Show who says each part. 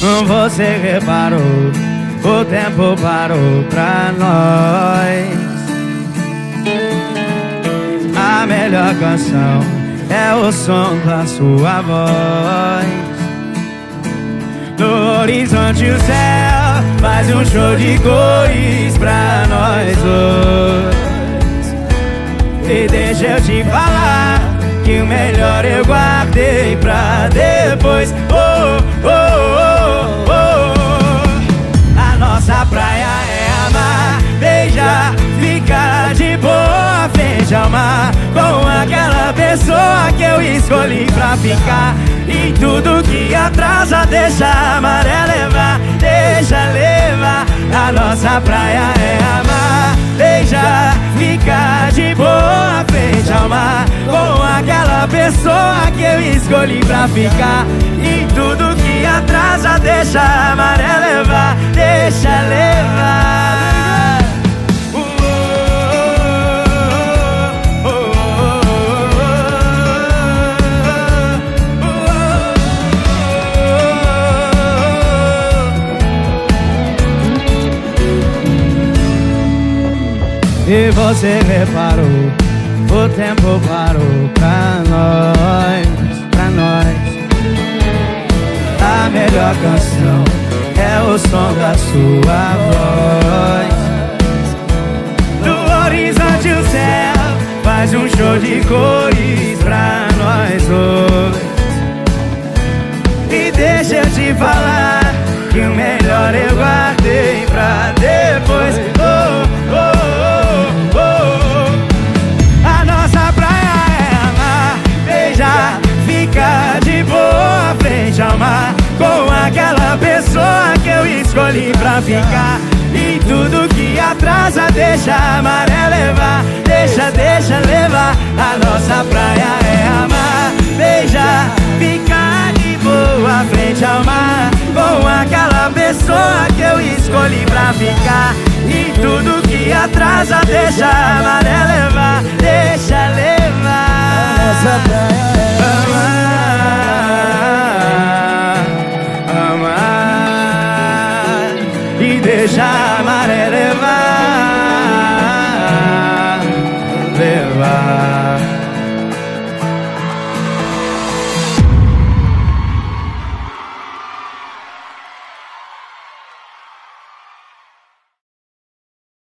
Speaker 1: Você reparou, o tempo parou pra nós. A melhor canção é o som da sua voz. No horizonte o céu faz um show de cores pra nós dois. E deixa eu te falar que o melhor eu guardei pra depois. Oh, oh, oh, boa frente ao mar com aquela pessoa que eu escolhi pra ficar. E tudo que atrasa deixa a maré levar, deixa levar. A nossa praia é amar, beijar, ficar de boa frente ao mar com aquela pessoa que eu escolhi pra ficar. E tudo que atrasa deixa a maré levar, deixa levar. E você reparou, o tempo parou pra nós, pra nós. A melhor canção é o som da sua voz. Aquela pessoa que eu escolhi pra ficar. E tudo que atrasa deixa a maré levar, deixa, deixa levar. A nossa praia é amar, beijar, ficar de boa frente ao mar com aquela pessoa que eu escolhi pra ficar. E tudo que atrasa deixa a maré levar, deixa levar.
Speaker 2: Nossa praia
Speaker 1: deixa a maré levar, levar.